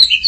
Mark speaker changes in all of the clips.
Speaker 1: Thank you.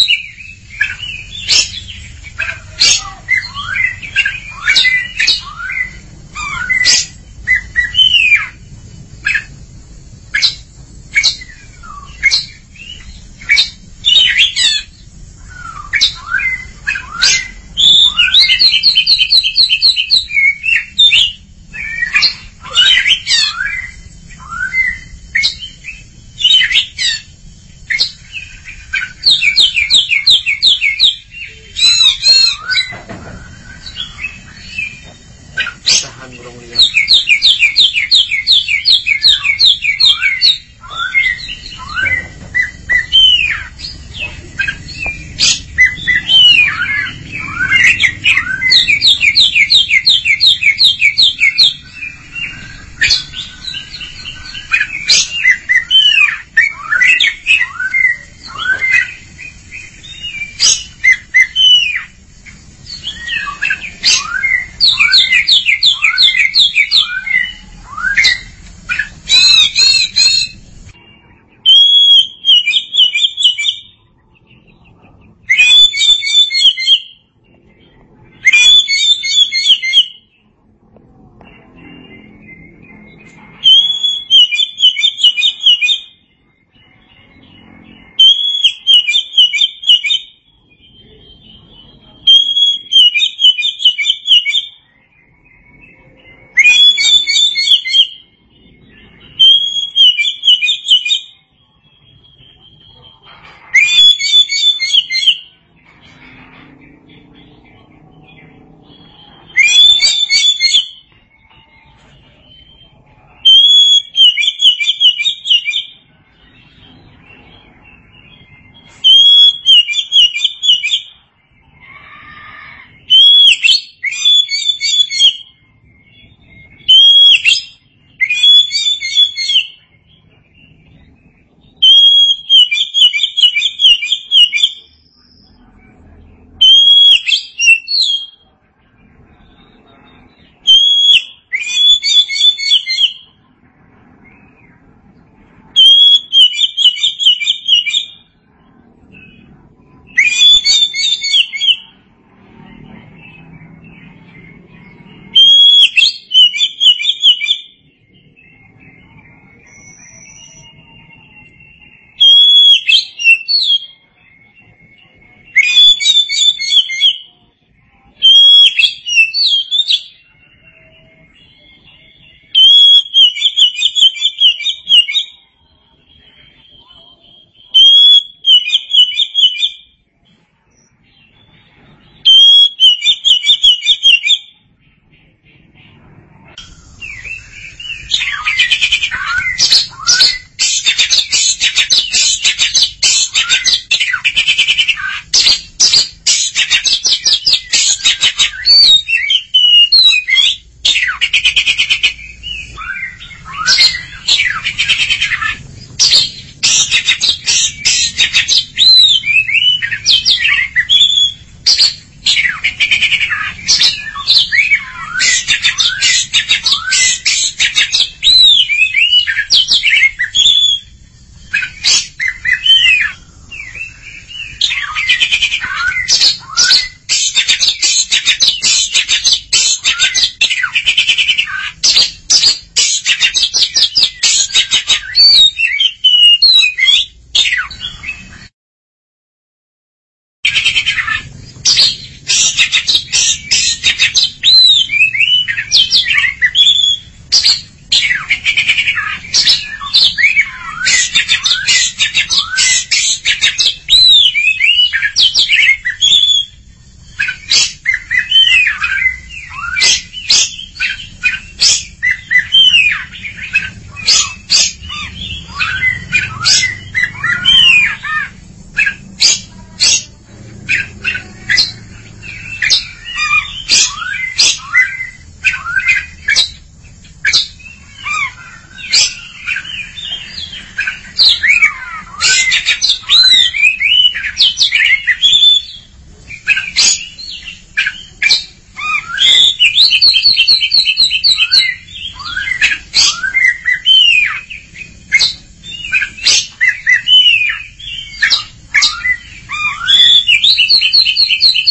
Speaker 1: you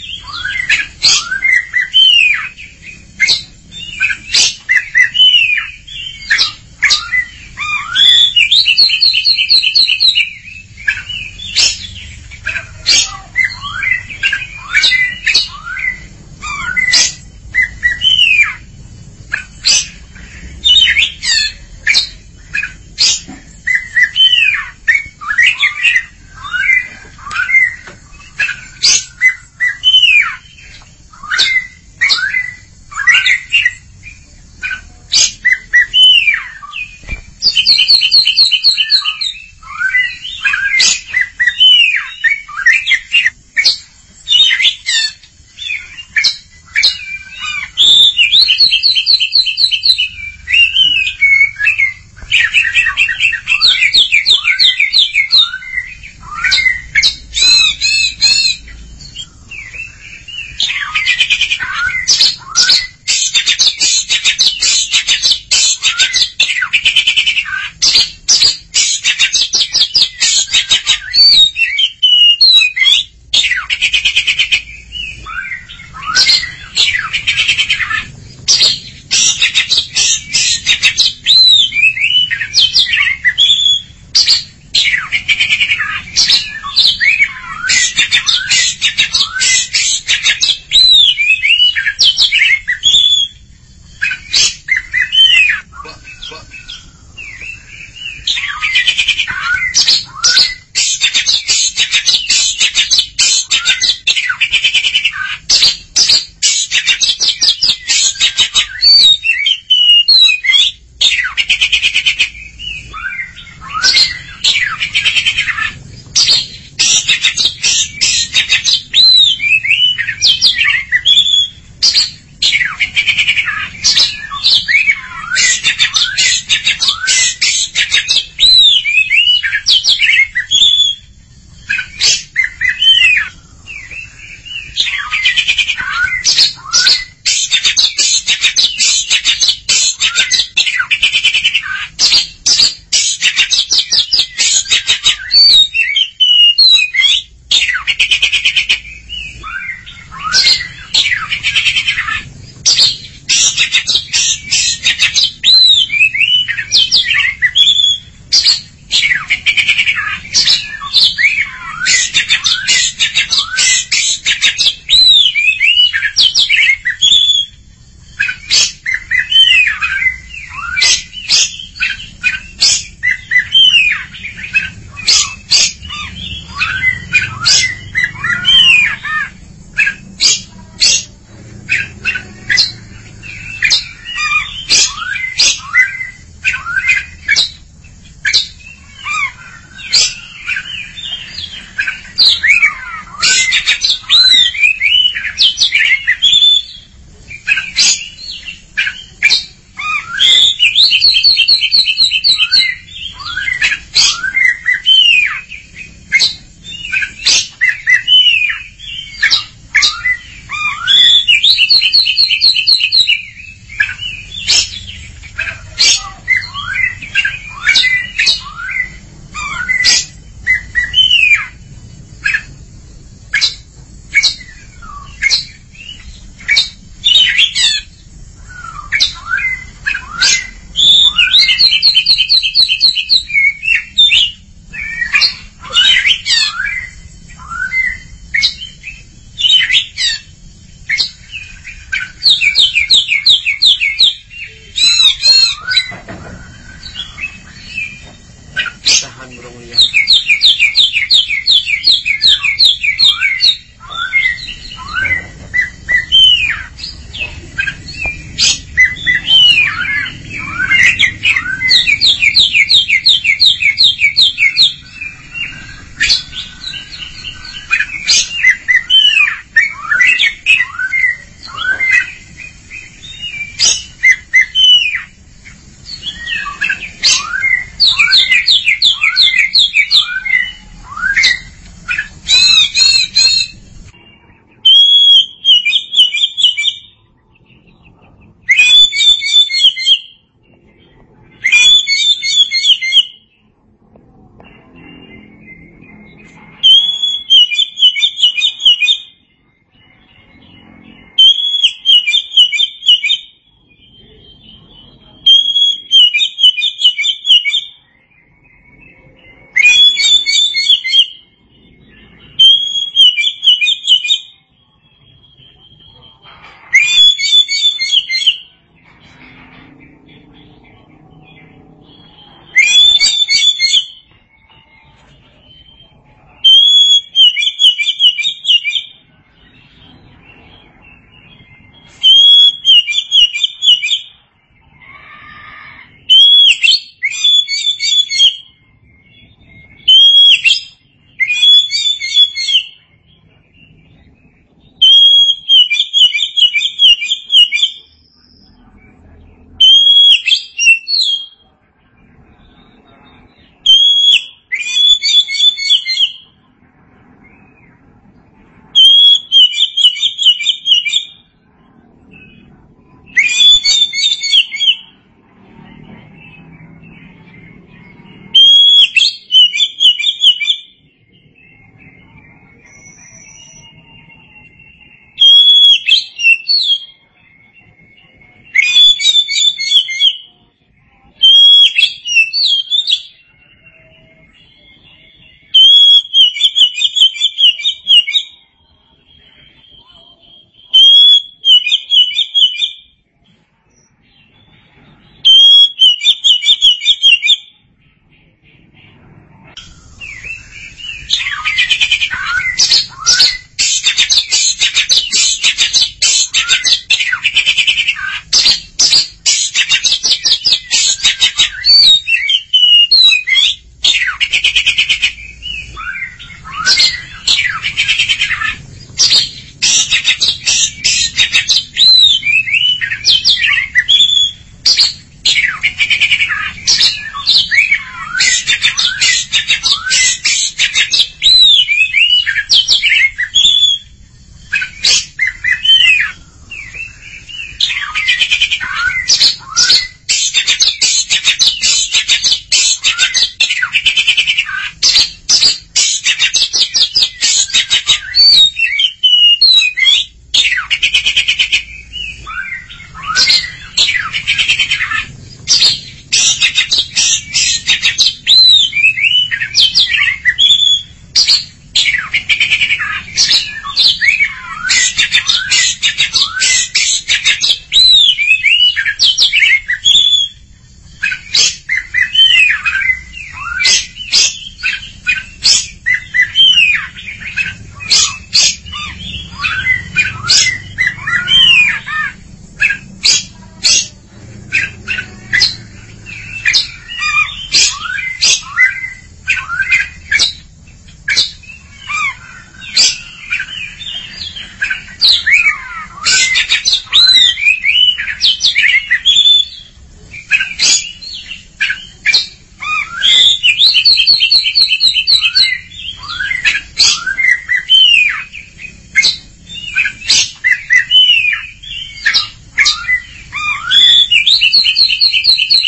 Speaker 1: Thank you. Thank you.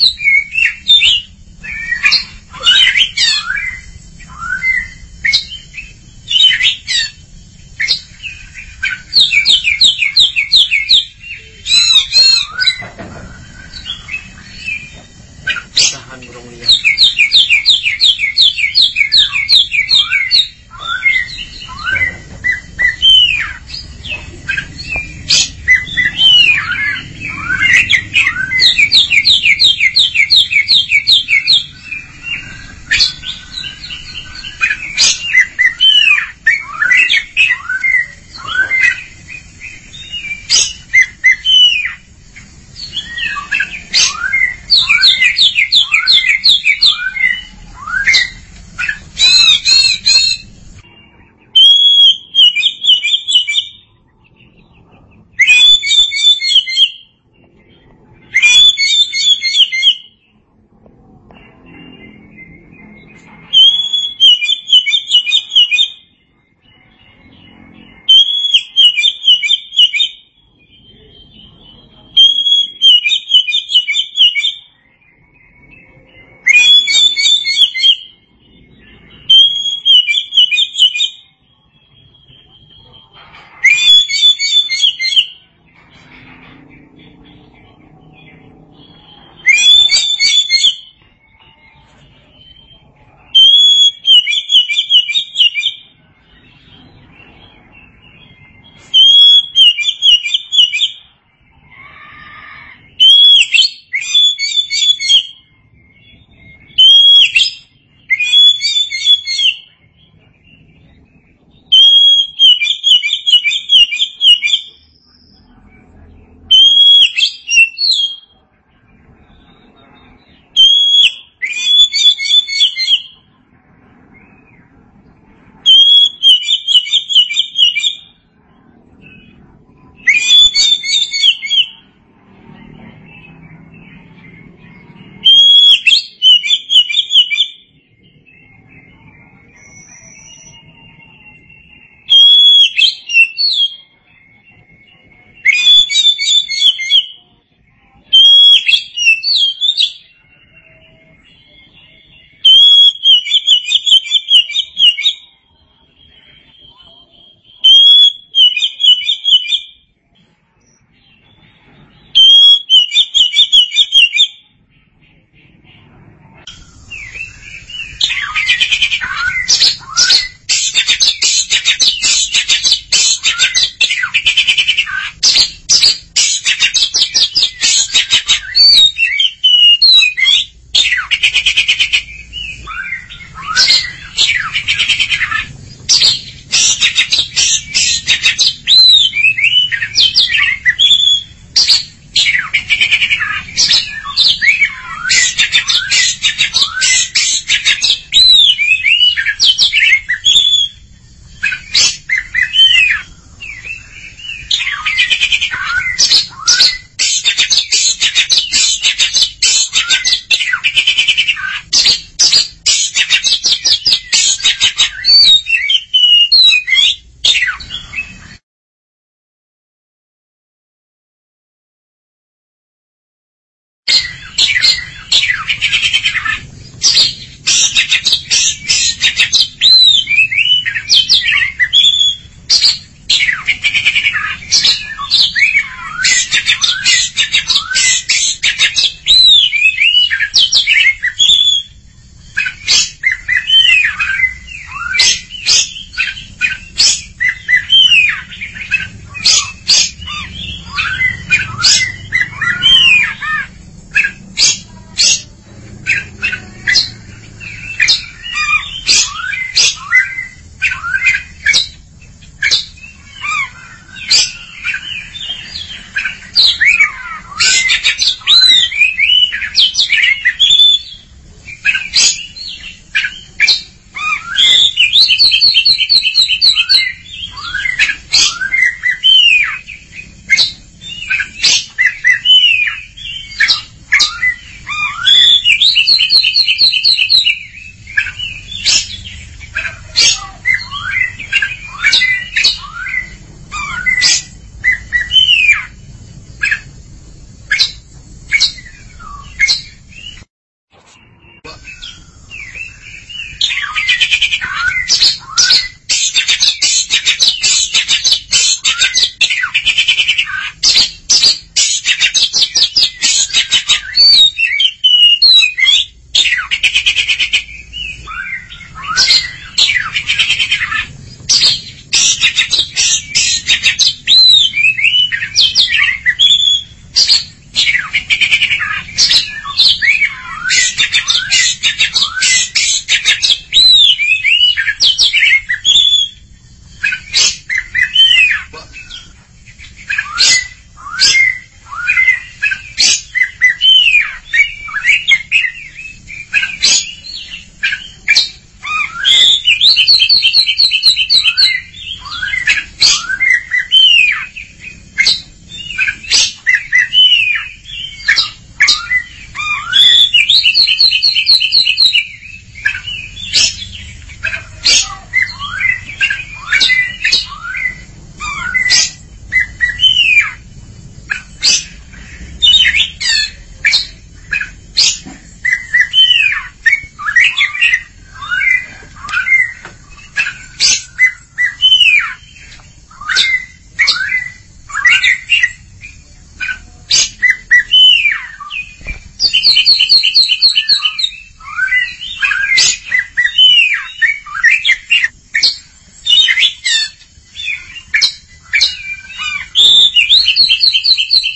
Speaker 1: Thank you.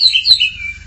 Speaker 1: 何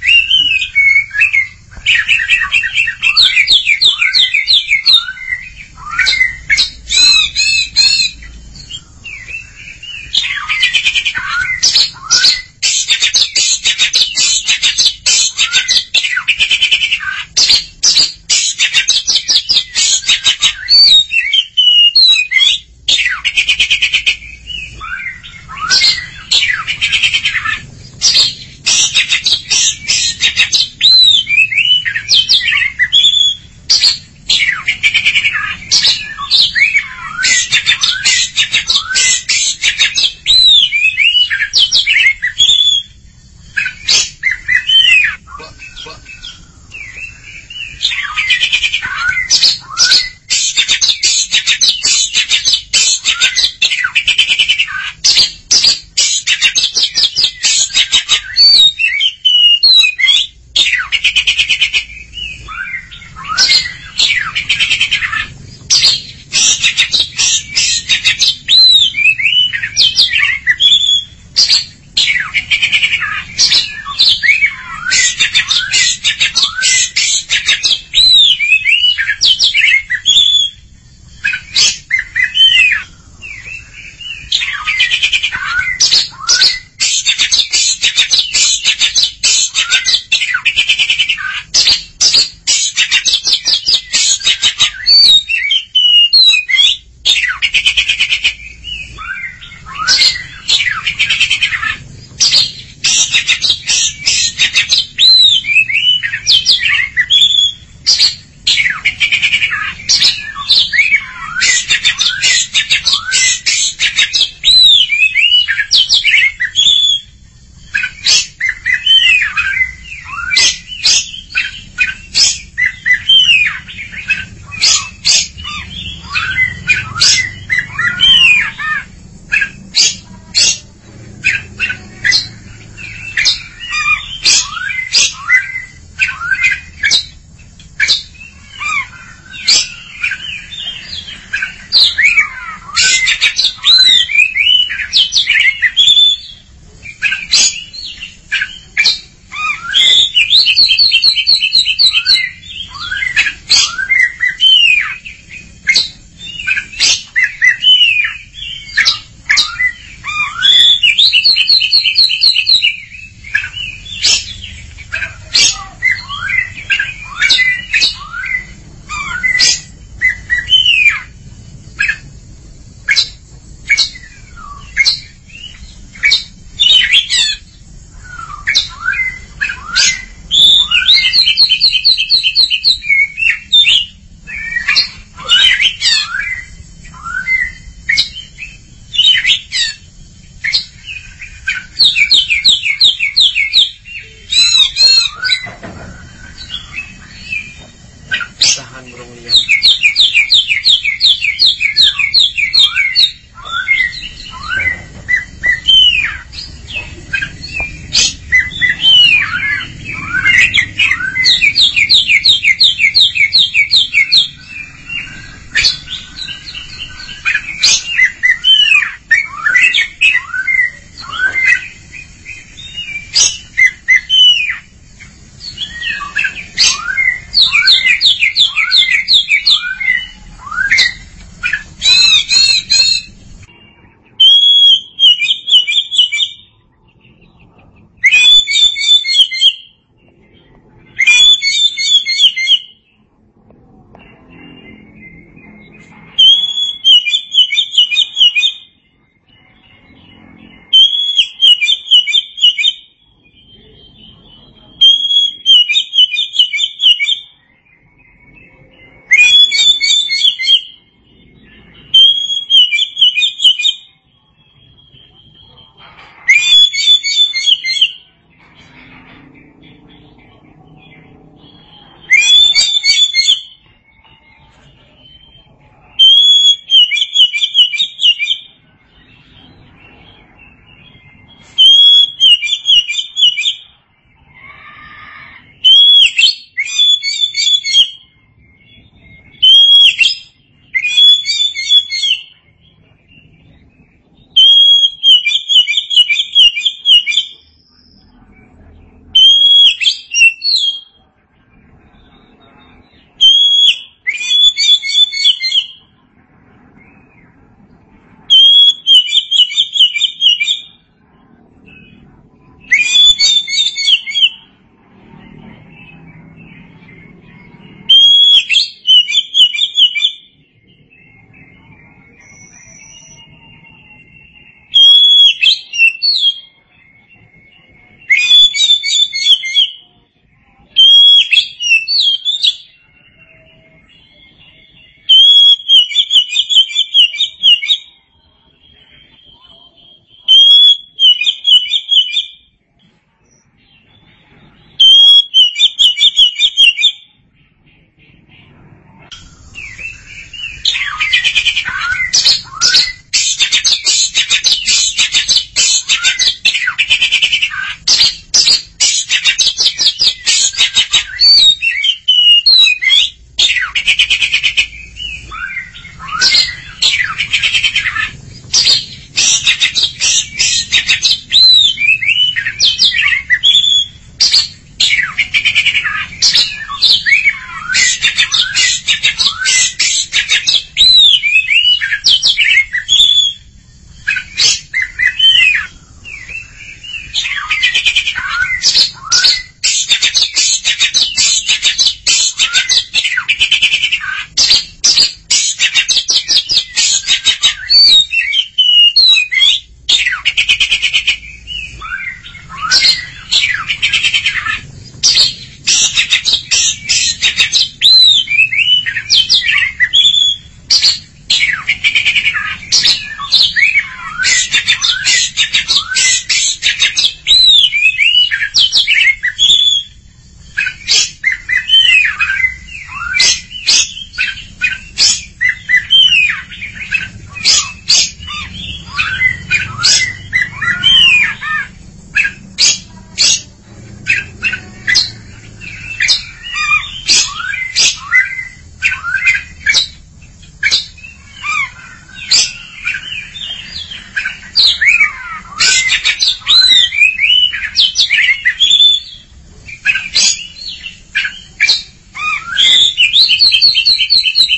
Speaker 1: you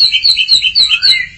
Speaker 1: ¡Gracias!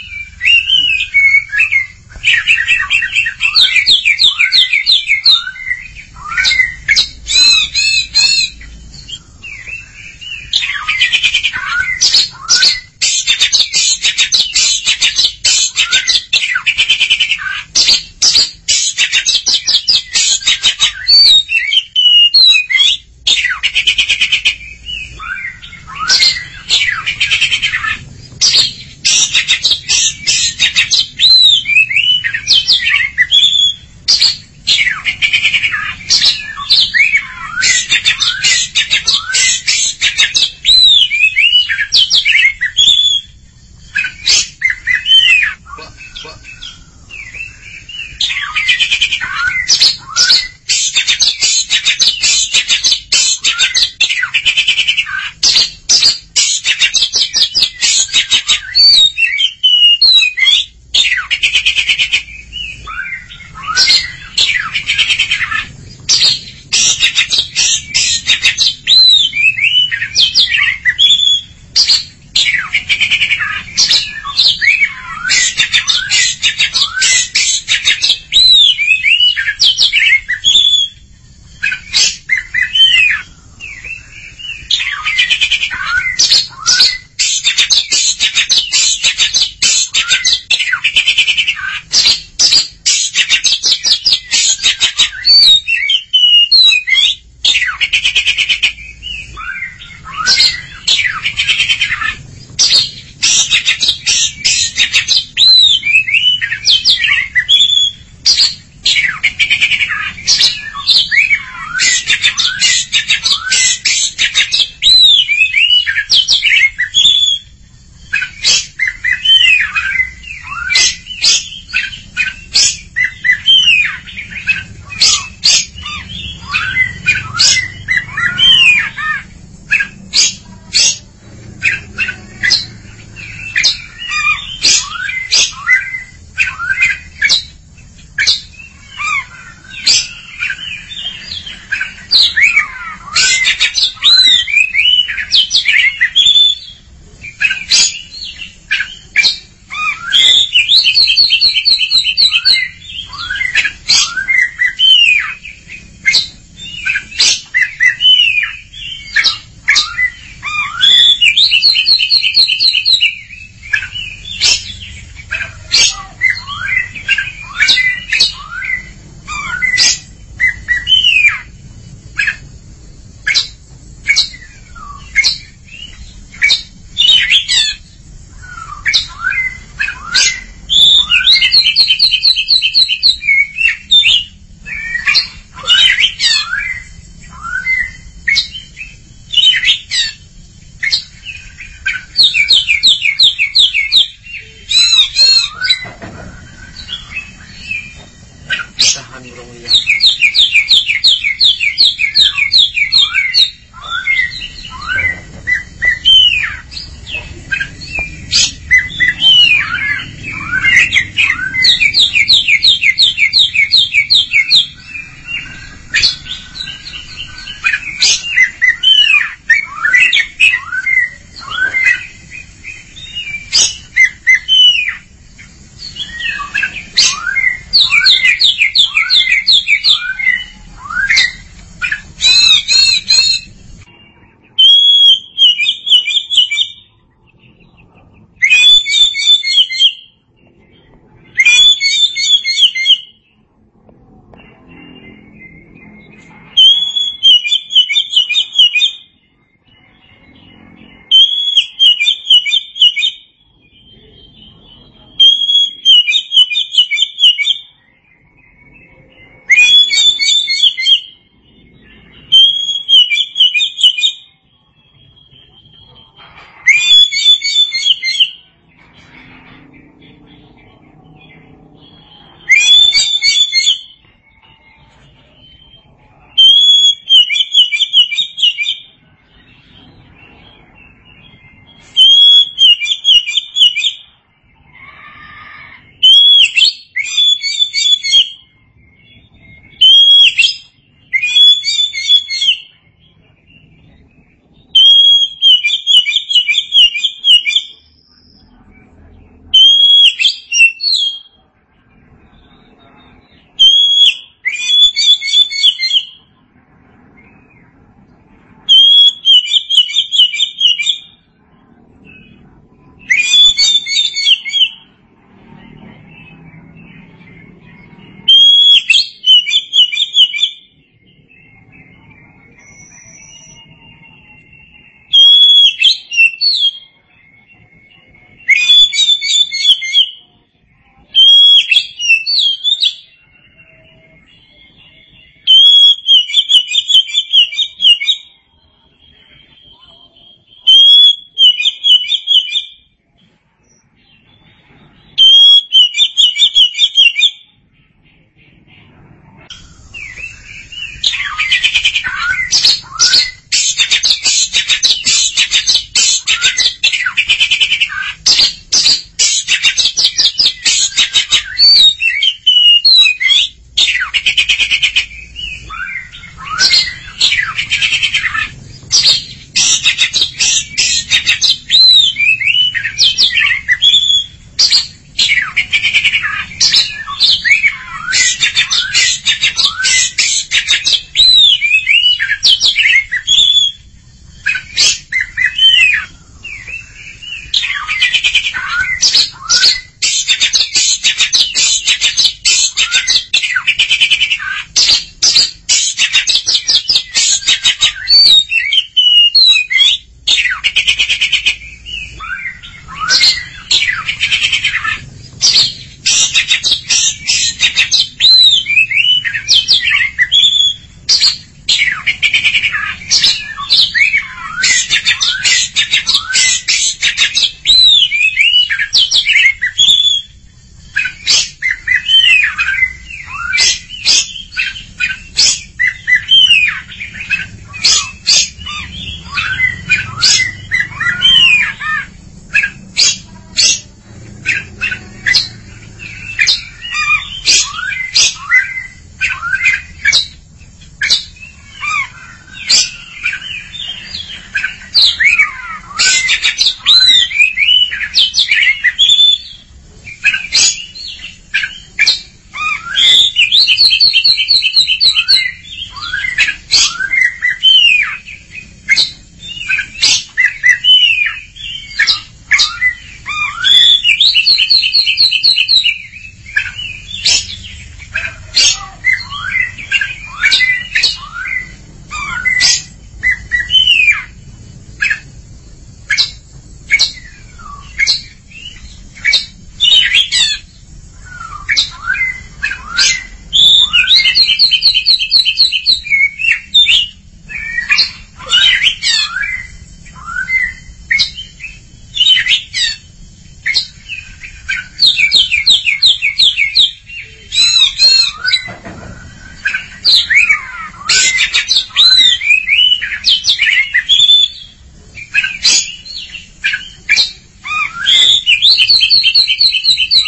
Speaker 1: Thank you.